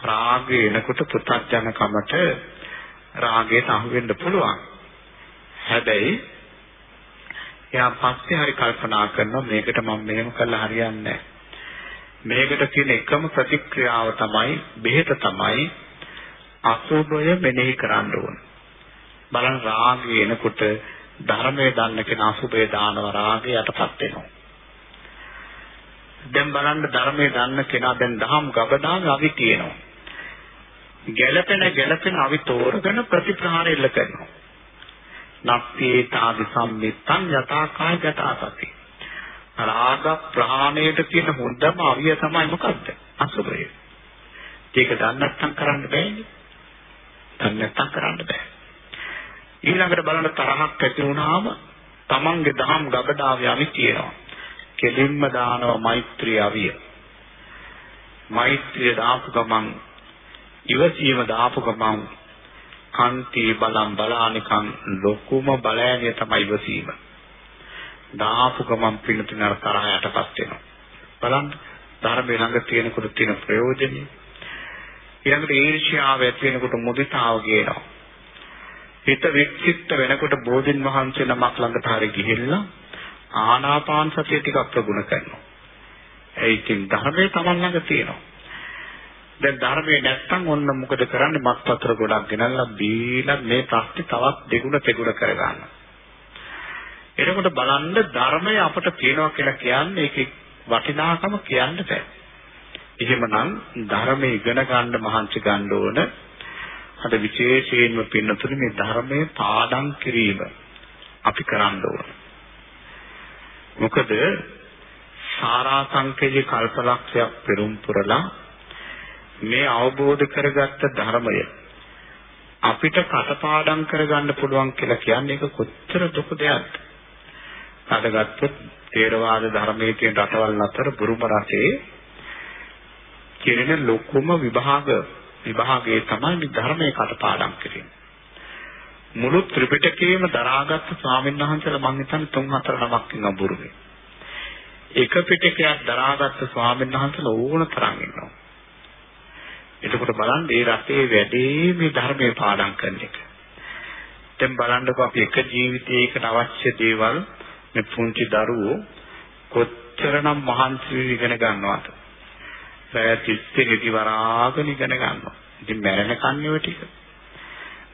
රාගය එනකොට පුතත්ජනකමට රාගයට අහු වෙන්න පුළුවන්. හැබැයි එයා පස්සේ හරි කල්පනා කරනවා මේකට මම මෙහෙම කළා හරියන්නේ මේකට තියෙන එකම ප්‍රතික්‍රියාව තමයි බෙහෙත තමයි අසුභය මෙනෙහි කරන්න ඕන. බලන්න රාගය එනකොට ධර්මයේ දන්න කෙනා අසුභය දානව රාගය යටපත් වෙනවා. දැන් බලන්න ධර්මයේ දන්න කෙනා දැන් දහම් ගබඩාවේ අවි තියෙනවා. ගැළපෙන ගැළපෙන අවි තෝරගෙන ප්‍රතිප්‍රහාර එල්ල කරනවා. නප්පේ තාදි සම්මිත්තං යථාකාය ගතාසති. රාග ප්‍රහාණයට තියෙන හොඳම අවිය තමයි මොකද්ද? අසුභය. ඒක දන්නේ නැත්නම් කරන්න බෑනේ. දන්නේ නැත්නම් කරන්න බෑ. ඊළඟට බලන්න තරහක් ඇති වුණාම තමන්ගේ දහම් ගබඩාවේ අවි තියෙනවා. කෙලින්ම දානවා මෛත්‍රී අවිය. මෛත්‍රිය දාපු ගමන් ඉවසීම දාපු ගමන් කන්ති බලම් බලානිකන් ලොකුම බලෑනිය තමයි ඉවසීම. දාපු ගමන් පින්නතුන අර තරහ යටපත් වෙනවා. බලන්න ධර්මයේ ළඟ තියෙනකොට තියෙන ප්‍රයෝජනෙ. ඊළඟට ඊර්ෂ්‍යාව ඇති වෙනකොට මුදිතාව ගේනවා. හිත වික්ෂිප්ත වෙනකොට බෝධින් වහන්සේ නමක් ළඟට හරි ගිහිල්ලා ආනාපාන සතිය ටිකක් ප්‍රගුණ කරනවා. ඒ ඉතින් ධර්මයේ Taman ළඟ තියෙනවා. දැන් ධර්මයේ නැත්තම් ඔන්න මොකද කරන්නේ මත් වතුර ගොඩක් ගෙනල්ලා බීලා මේ ප්‍රශ්නේ තවත් දෙගුණ තෙගුණ කරගන්නවා. එතකොට බලන්න ධර්මය අපට තියෙනවා කියලා කියන්නේ ඒකේ වටිනාකම කියන්න බෑ. එහෙමනම් ධර්මයේ ඉගෙන ගන්න මහන්සි ගන්න ඕන. අද විශේෂයෙන්ම පින්නතුනි මේ ධර්මයේ පාඩම් කිරීම අපි කරන්න ඕන. මොකද සාරාංශකයේ කල්පලක්ෂයක් පෙරම් පුරලා මේ අවබෝධ කරගත්ත ධර්මය අපිට කටපාඩම් කරගන්න පුළුවන් කියලා කියන්නේ ඒක කොච්චර දුක දෙයක්ද? අදගත්තොත් තේරවාද ධර්මයේ තියෙන රටවල් අතර බුරුම රටේ කෙරෙන ලොකුම විභාග විභාගයේ තමයි මේ ධර්මයේ කටපාඩම් කිරීම. මුළු ත්‍රිපිටකයේම දරාගත් ස්වාමීන් වහන්සේලා මං හිතන්නේ තුන් හතර නමක් ඉන්නවා බුරුමේ. එක පිටකයක් දරාගත් ස්වාමීන් වහන්සේලා ඕන තරම් ඉන්නවා. එතකොට බලන්න මේ රටේ වැඩේ මේ ධර්මයේ පාඩම් කරන එක. දැන් බලන්නකෝ අපි එක ජීවිතයකට අවශ්‍ය දේවල් මේ පුංචි දරුවෝ කොච්චරනම් මහන්සි ඉගෙන ගන්නවද? පැය 30 හෙටි වරාගෙන ඉගෙන ගන්නවා. ඉතින් මැරෙන කන්නේ ඔය ටික.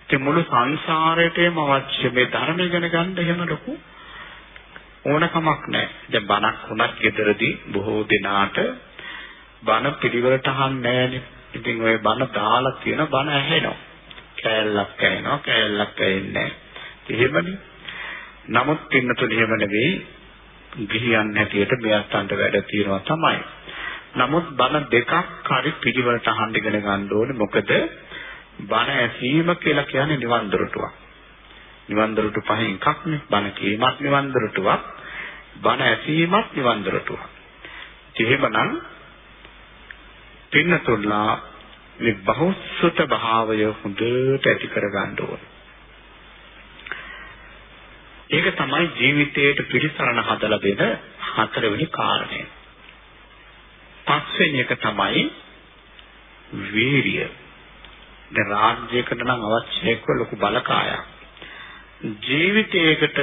ඉතින් මුළු සංසාරේටම අවශ්‍ය මේ ධර්ම ඉගෙන ගන්න එහෙම ලොකු ඕනකමක් නැහැ. දැන් බණක් වුණත් ගෙදරදී බොහෝ දිනාට බණ පිළිවෙලට අහන්නේ නැහැනේ. ඉතින් ඔය බණ දාලා තියෙන බණ ඇහෙනවා. කෑල්ලක් ඇහෙනවා, කෑල්ලක් ඇහෙන්නේ නැහැ. එහෙමනේ. නමුත් පින්නතුල එහෙම නෙවෙයි. ගිහියන් හැටියට මෙයන්ට වැඩ තියෙනවා තමයි. නමුත් බණ දෙකක් හරි පිළිවෙලට අහන්න ඉගෙන ගන්න ඕනේ. මොකද බණ ඇසීම කියලා කියන්නේ නිවන් දොරටුවක්. නිවන් දොරටු පහෙන් එකක්නේ. බණ කීමත් නිවන් දොරටුවක්. බණ ඇසීමත් නිවන් දොරටුවක්. එහෙමනම් පින්නතුල්ලා මේ බහුසුත භාවය හොඳට ඇති කර ගන්න ඕනේ. ඒක තමයි ජීවිතයට පිළිසරණ හදලා දෙන හතරවෙනි කාරණය. පස්වෙනි එක තමයි වීරිය. දැන් රාජ්‍යයකට නම් අවශ්‍ය එක්ක ලොකු බලකායක්. ජීවිතයකට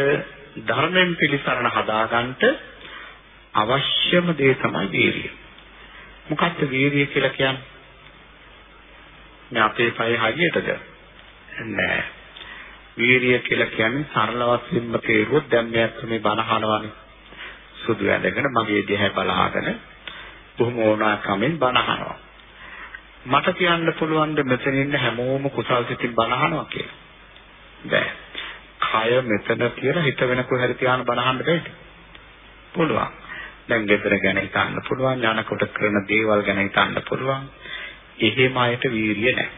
ධර්මයෙන් පිළිසරණ හදාගන්න අවශ්‍යම දේ තමයි වීරිය. මොකක්ද වීරිය කියලා කියන්නේ? මේ අපේ පය හරියටද? නෑ. වීරිය කියලා කියන්නේ සරල වශයෙන්ම තේරුවොත් දැන් මේ බණහනවනේ. සුදු ඇඳගෙන මගේ දිහා බලාගෙන බොහොම ඕනාකමෙන් බණහනවා. මට කියන්න පුළුවන් ද මෙතන ඉන්න හැමෝම කුසල් සිතින් බණහනවා කියලා. බෑ. කය මෙතන කියලා හිත වෙන කොහරි තියාන බණහන්න බෑද? පුළුවන්. දැන් ගෙදර ගැන හිතන්න පුළුවන්, යනකොට කරන දේවල් ගැන හිතන්න පුළුවන්. එහෙම අයට වීරිය නැහැ.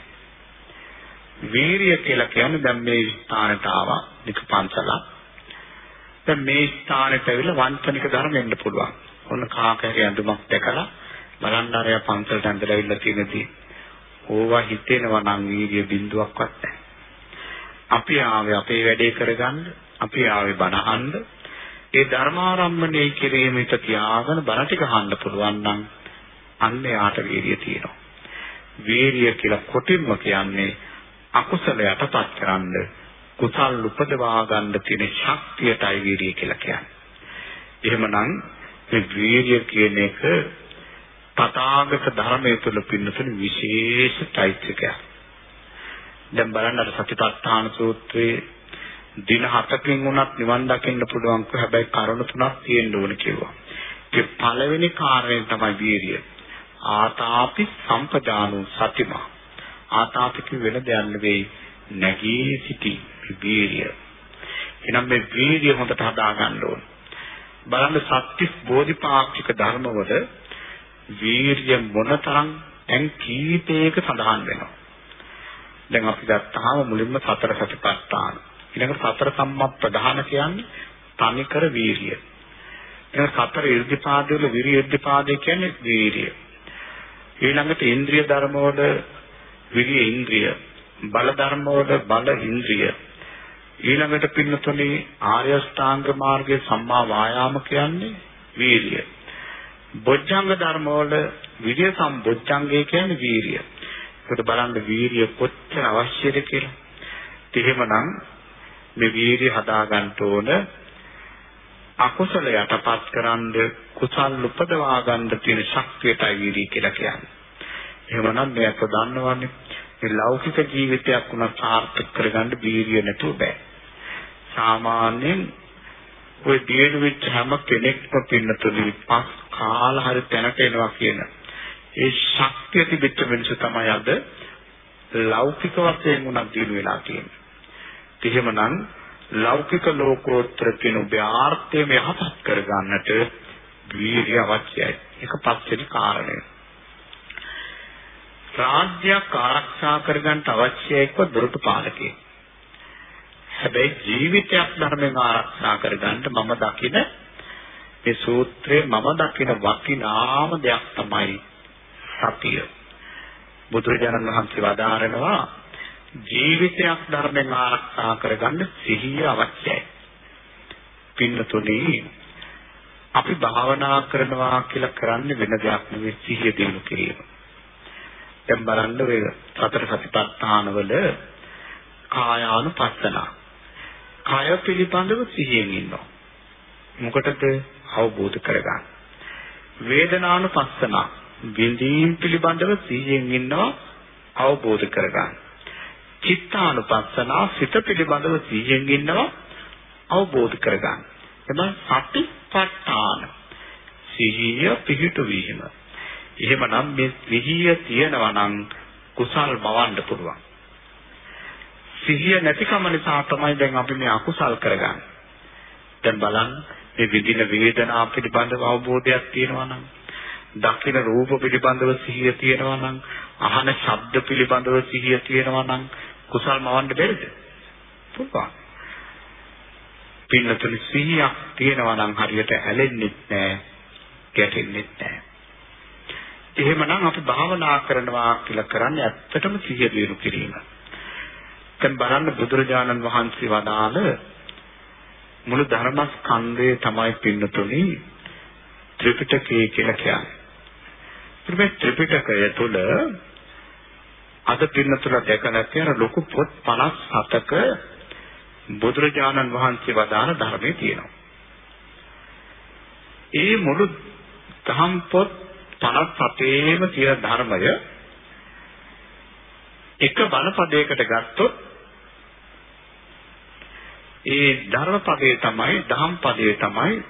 වීරිය කියලා කියන්නේ දැන් මේ ස්ථානට ආවා, නික පන්සලක්. දැන් මේ ස්ථානෙට ඇවිල්ලා වංචනික ධර්ම එන්න පුළුවන්. ඔන්න කාකරේ ඇඳුමක් දැකලා බලන්න අරයා පන්සලට ඇඳලා ඉන්න තියෙනදී ඕවා හිතෙනවා නම් වීර්ය බිඳුවක්වත් නැහැ. අපි ආවේ අපේ වැඩේ කරගන්න, අපි ආවේ බණ අහන්න. ඒ ධර්මාරම්මණය කිරීම හිත තියාගෙන බණ ටික අහන්න පුළුවන් නම් අන්න යාට වීර්ය තියෙනවා. වීර්ය කියලා කොටින්ම කියන්නේ අකුසල යටපත් කරන්න කුසල් උපදවා ගන්න තියෙන ශක්තියටයි වීර්ය කියලා කියන්නේ. එහෙමනම් මේ වීර්ය කියන එක තථාගත ධර්මයේ තුල පින්නතුන විශේෂ চৈতසිකයක්. දැන් බලන්න අර සතිපට්ඨාන සූත්‍රයේ දින හතකින් වුණත් නිවන් දකින්න පුළුවන් ක හැබැයි කරුණු තුනක් තියෙන්න ඕන කිව්වා. ඒ පළවෙනි කාරණය තමයි වීර්ය. ආතාපි සම්පජානු සතිමා. ආතාපි වෙන දෙයක් නෙවෙයි නැගී සිටි වීර්ය. එනම් මේ වීර්ය හොඳට හදා ගන්න ඕනේ. බලන්න සත්‍තිස් බෝධිපාක්ෂික ධර්මවල වීර්ය මොනතරම් දැන් කීපයක සඳහන් වෙනවා. දැන් අපි ගත්තාම මුලින්ම සතර සතිපට්ඨාන. ඊළඟට සතර සම්මා ප්‍රධාන කියන්නේ තනිකර වීර්ය. ඊළඟ සතර ඉර්ධිපාදවල විරිය ඉර්ධිපාදේ කියන්නේ වීර්ය. ඊළඟට ඉන්ද්‍රිය ධර්මවල විරිය ඉන්ද්‍රිය. බල ධර්මවල බල ඉන්ද්‍රිය. ඊළඟට පින්නතුනේ ආර්ය ශ්‍රාංග මාර්ගයේ සම්මා වායාම කියන්නේ වීරිය. බොජ්ජංග ධර්මවල විරිය සම්බොජ්ජංගය කියන්නේ වීරිය. ඒකට බලන්න වීරිය කොච්චර අවශ්‍යද කියලා. එහෙමනම් මේ වීරිය හදා ගන්න ඕන අකුසල යටපත් කරන්ද කුසල් උපදවා ගන්න තියෙන ශක්තියටයි වීරිය කියලා කියන්නේ. එහෙමනම් මේක දන්නවන්නේ මේ ලෞකික ජීවිතයක් උනත් සාර්ථක කරගන්න වීර්ය නැතුව බෑ. සාමාන්‍යයෙන් ওই දියුණු වෙච්ච හැම කෙනෙක්ම පින්නතුනි පස් කාල හරි තැනට එනවා කියන ඒ ශක්තිය තිබෙච්ච මිනිස්සු තමයි අද ලෞකික වශයෙන් උනත් දිනු වෙලා තියෙනවා. එහෙමනම් ලෞකික ලෝකෝත්තර කියන ව්‍යාර්ථය මෙහපත් කරගන්නට වීර්ය අවශ්‍යයි. ඒක පස්වෙනි කාරණය. රාජ්‍යයක් ආරක්ෂා කරගන්න අවශ්‍යයි කව දොරටු පාලකයෙක්. හැබැයි ජීවිතයක් ධර්මයෙන් ආරක්ෂා කරගන්න මම දකින මේ සූත්‍රයේ මම දකින වටිනාම දෙයක් තමයි සතිය. බුදුරජාණන් වහන්සේ වදාරනවා ජීවිතයක් ධර්මයෙන් ආරක්ෂා කරගන්න සිහිය අවශ්‍යයි. පින්නතුනි අපි භාවනා කරනවා කියලා කරන්නේ වෙන දෙයක් නෙවෙයි සිහිය දිනු කිරීම. දැන් බලන්න ඔය සතර සතිපට්ඨානවල කායානුපස්සනා. කය පිළිබඳව සිහියෙන් ඉන්නවා. මොකටද අවබෝධ කරගන්න. වේදනානුපස්සනා විඳීම් පිළිබඳව සිහියෙන් ඉන්නවා අවබෝධ කරගන්න. චිත්තානුපස්සනා සිත පිළිබඳව සිහියෙන් ඉන්නවා අවබෝධ කරගන්න. එබැවින් සතිපට්ඨාන සිහිය පිහිටුවීම. එහෙමනම් මේ සිහිය තියෙනවා නම් කුසල් මවන්න පුළුවන්. සිහිය නැතිකම නිසා තමයි දැන් අපි මේ අකුසල් කරගන්නේ. දැන් බලන්න මේ විඳින වේදනා පිළිබඳව අවබෝධයක් තියෙනවා නම් දකින රූප පිළිබඳව සිහිය තියෙනවා නම් අහන ශබ්ද පිළිබඳව සිහිය තියෙනවා නම් කුසල් මවන්න බැරිද? පුළුවන්. පින්නතුනි සිහියක් තියෙනවා නම් හරියට ඇලෙන්නෙත් නැහැ, ගැටෙන්නෙත් නැහැ. එහෙමනම් අපි භාවනා කරනවා කියලා කරන්නේ ඇත්තටම සිහිය දිනු කිරීම. දැන් බලන්න බුදුරජාණන් වහන්සේ වදාළ මුළු ධර්මස්කන්ධය තමයි පින්නතුනි ත්‍රිපිටකය කියලා කියන්නේ. මේ ත්‍රිපිටකය තුළ අද පින්නතුල දැකලා තියෙන ලොකු පොත් 57ක බුදුරජාණන් වහන්සේ වදාළ ධර්මයේ තියෙනවා. ඒ මුළු දහම් පොත් 57ේම තියෙන ධර්මය එක බණපදයකට ගත්තොත් ඒ ධර්ම පදයේ තමයි දහම් පදයේ තමයි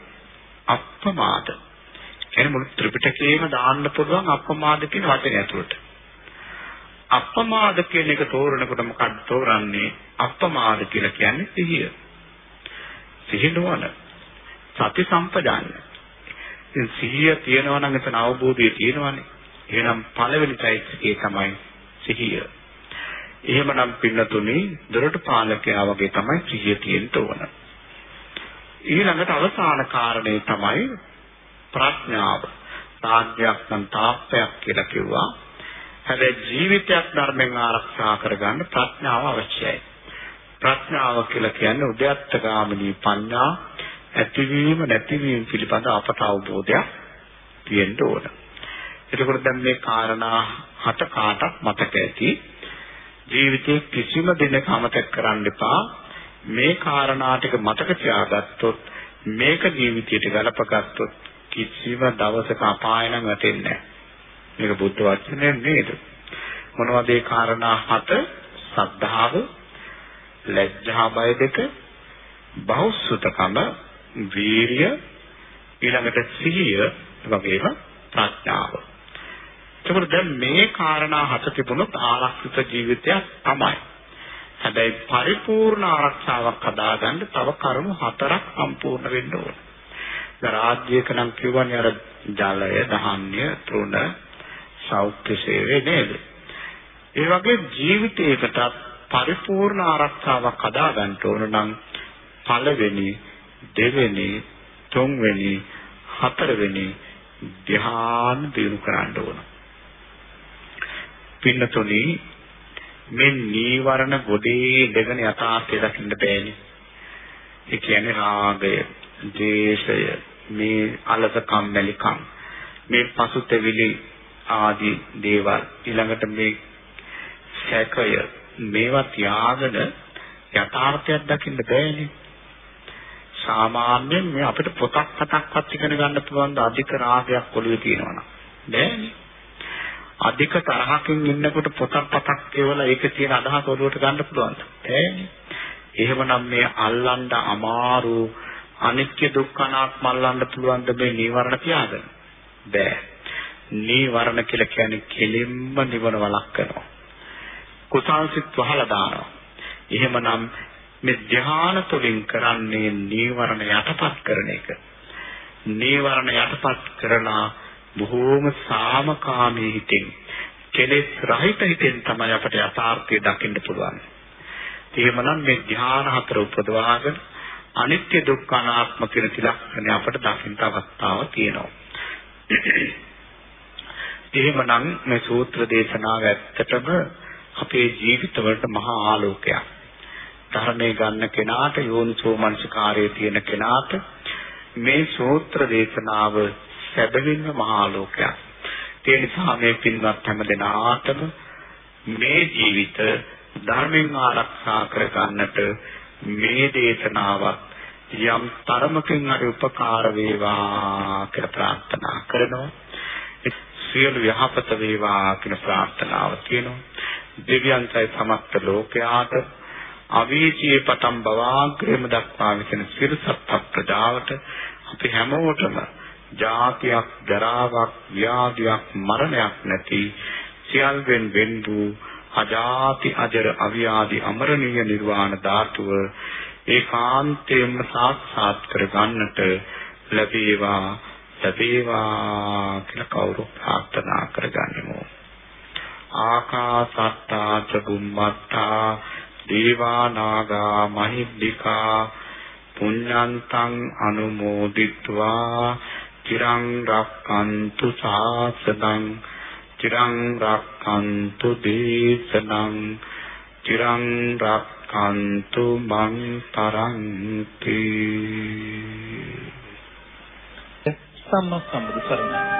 අප්‍රමාද. කියන්නේ මුළු ත්‍රිපිටකයේම දාන්න පුළුවන් අප්‍රමාද කියන වචනේ ඇතුළට. අප්‍රමාද කියන එක තෝරනකොට මොකක්ද තෝරන්නේ? අප්‍රමාද කියලා කියන්නේ සිහිය. සිහිනුවන. සති සම්පජාන්‍ය. ඉතින් සිහිය තියෙනවා නම් එතන අවබෝධය තියෙනවානේ. එහෙනම් පළවෙනි চৈতසිකේ තමයි සිහිය. එහෙමනම් පින්නතුනි දොරට පාලකයා වගේ තමයි සිහිය තියෙන්න ඕන. ඊළඟට අවසාන කාරණේ තමයි ප්‍රඥාව. සාධ්‍යයක් නම් තාප්පයක් කියලා කිව්වා. හැබැයි ජීවිතයක් ධර්මයෙන් ආරක්ෂා කරගන්න ප්‍රඥාව අවශ්‍යයි. ප්‍රඥාව කියලා කියන්නේ උද්‍යත්තගාමිනී පඤ්ඤා ඇතිවීම නැතිවීම පිළිබඳ අපට අවබෝධයක් තියෙන්න ඕන. එතකොට දැන් මේ කාරණා හත කාටත් මතක ඇති. ජීවිතේ කිසිම දිනක අමතක කරන්න එපා. මේ කාරණා ටික මතක තියාගත්තොත් මේක ජීවිතයට ගලපගත්තොත් කිසිම දවසක අපාය නම් වැටෙන්නේ නැහැ. මේක බුද්ධ වචනේ නේද? මොනවද ඒ කාරණා හත? සද්ධාව, ලැජ්ජා බය දෙක, බහුසුතකම, වීරිය, ඊළඟට සිහිය වගේම ප්‍රඥාව. එතකොට දැන් මේ කාරණා හත තිබුණොත් ආරක්ෂිත ජීවිතයක් තමයි. හැබැයි පරිපූර්ණ ආරක්ෂාවක් හදාගන්න තව කරුණු හතරක් සම්පූර්ණ වෙන්න ඕන. රාජ්‍යයක නම් කියවන්නේ අර ජලය, ධාන්‍ය, තෘණ, සෞඛ්‍ය සේවය නේද? ඒ වගේ ජීවිතයකට පරිපූර්ණ ආරක්ෂාවක් හදාගන්න ඕන නම් පළවෙනි, දෙවෙනි, තුන්වෙනි, හතරවෙනි ධ්‍යාන දිනු කරන්න ඕන. පින්නතුනි මේ නීවරණ ගොඩේ ඉඳගෙන යථාර්ථය දකින්න බෑනේ. ඒ කියන්නේ රාගය, ද්වේෂය, මේ අලස කම්මැලිකම්, මේ පසුතැවිලි ආදී දේවල් ඊළඟට මේ සැකය මේවා තියාගෙන යථාර්ථයක් දකින්න බෑනේ. සාමාන්‍යයෙන් මේ අපිට පොතක් පතක්වත් ඉගෙන ගන්න පුළුවන් අධික රාගයක් ඔළුවේ තියෙනවා නම් බෑනේ. අධික තරහකින් ඉන්නකොට පොතක් පතක් කියවලා ඒකේ තියෙන අදහස ඔළුවට ගන්න පුළුවන්ද? බෑනේ. එහෙමනම් මේ අල්ලන්න අමාරු අනිත්‍ය දුක්ඛ අනාත්ම අල්ලන්න පුළුවන්ද මේ නීවරණ තියාගෙන? බෑ. නීවරණ කියලා කියන්නේ කෙලින්ම නිවන වළක්වනවා. කුසල් සිත් වහලා දානවා. එහෙමනම් මේ ධ්‍යාන තුලින් කරන්නේ නීවරණ යටපත් කරන එක. නීවරණ යටපත් කරලා බොහෝම සාමකාමී හිතින් කෙලෙස් රහිත හිතෙන් තමයි අපට යථාර්ථය දකින්න පුළුවන්. එහෙමනම් මේ ධ්‍යාන හතර උපදවාගෙන අනිත්‍ය දුක්ඛ අනාත්ම කියන ත්‍රිලක්ෂණය අපට දකින්න අවස්ථාවක් තියෙනවා. එහෙමනම් මේ සූත්‍ර දේශනාව ඇත්තටම අපේ ජීවිතවලට මහා ආලෝකයක්. ධර්මයේ ගන්න කෙනාට යෝනිසෝ මනසිකාරයේ තියෙන කෙනාට මේ සූත්‍ර දේශනාව සැබවින්ම මහා ආලෝකයක්. ඒ නිසා මේ පින්වත් හැම දෙනාටම මේ ජීවිත ධර්මයෙන් ආරක්ෂා කරගන්නට මේ දේශනාවත් යම් තරමකින් හරි උපකාර වේවා කියලා ප්‍රාර්ථනා කරනවා. සියලු යහපත වේවා කියන ප්‍රාර්ථනාව තියෙනවා. දෙවියන්සයි සමස්ත ලෝකයාට අවීචී පතම් බවාග්‍රේම දක්වා විසින සියලු සත්ත්ව ප්‍රජාවට අපි හැමෝටම ජාතියක් ජරාවක් ව්‍යාධියක් මරණයක් නැති සියල්වෙන් වෙන් වූ අජාති අජර අවියාදි අමරණීය නිර්වාණ ධාතුව ඒකාන්තයෙන්ම සාක්ෂාත් කර ගන්නට ලැබේවා ලැබේවා කියලා කවුරු ප්‍රාර්ථනා කරගනිමු ආකාසත්තා ච බුම්මත්තා දේවා නාග මහිද්దికා පුඤ්ඤන්තං අනුමෝදිත්වා චිරං රක්칸තු සාසනං චිරං රක්칸තු දේශනං චිරං රක්칸තු මං තරන්ති සම්මා සම්බුදු සරණයි